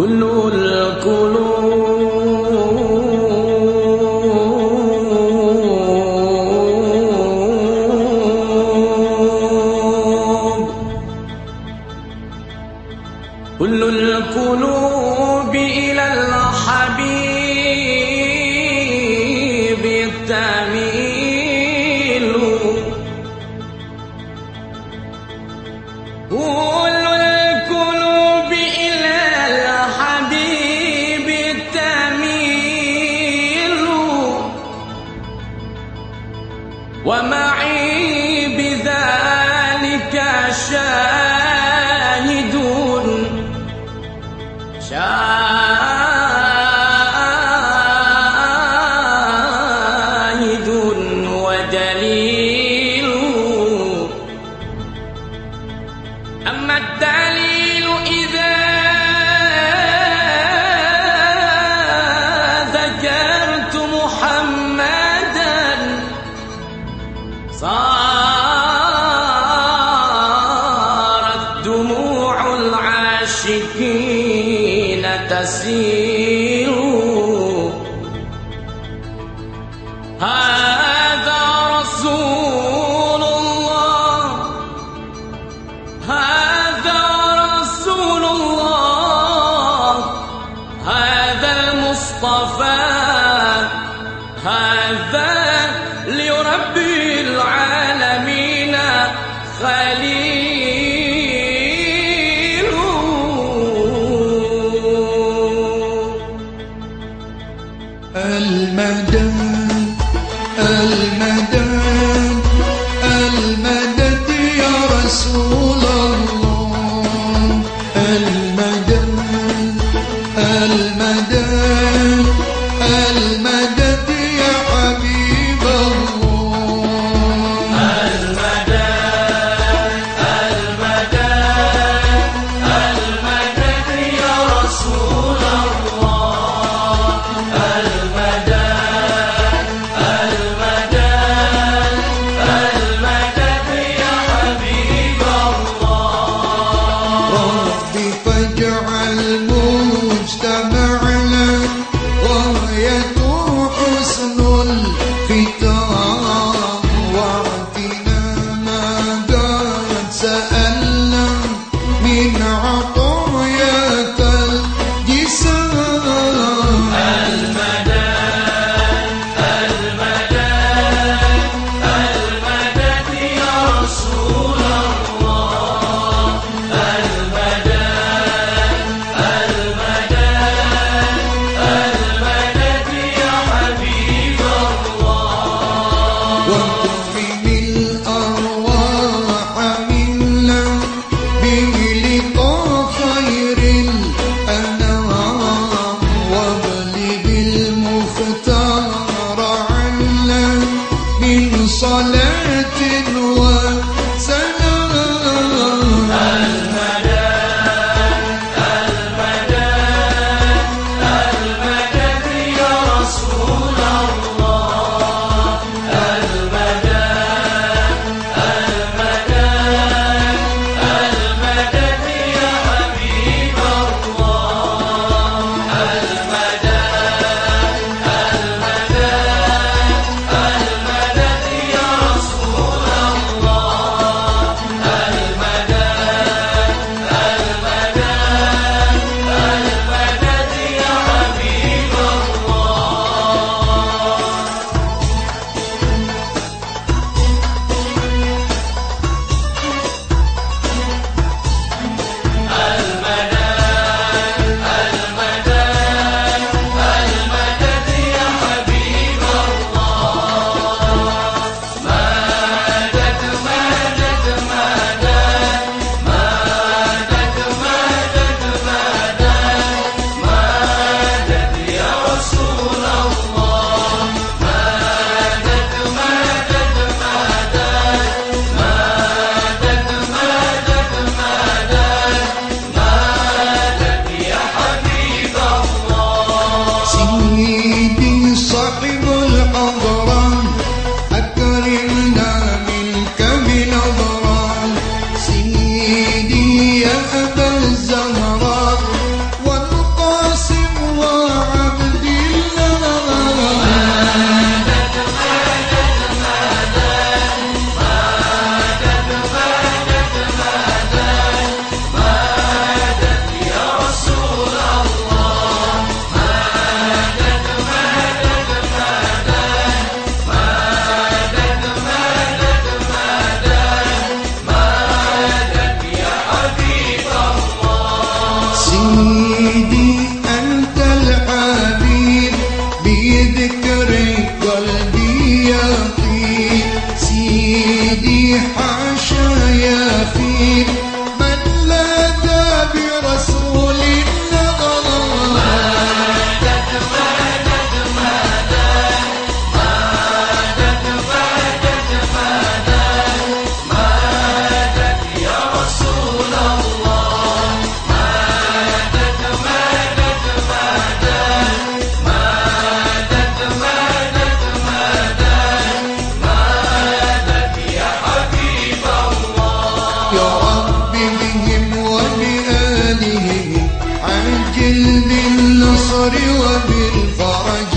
كل القلوب هذا لرب العالمين خليل. المدى المدى Oh. بالنصر وبالفرج.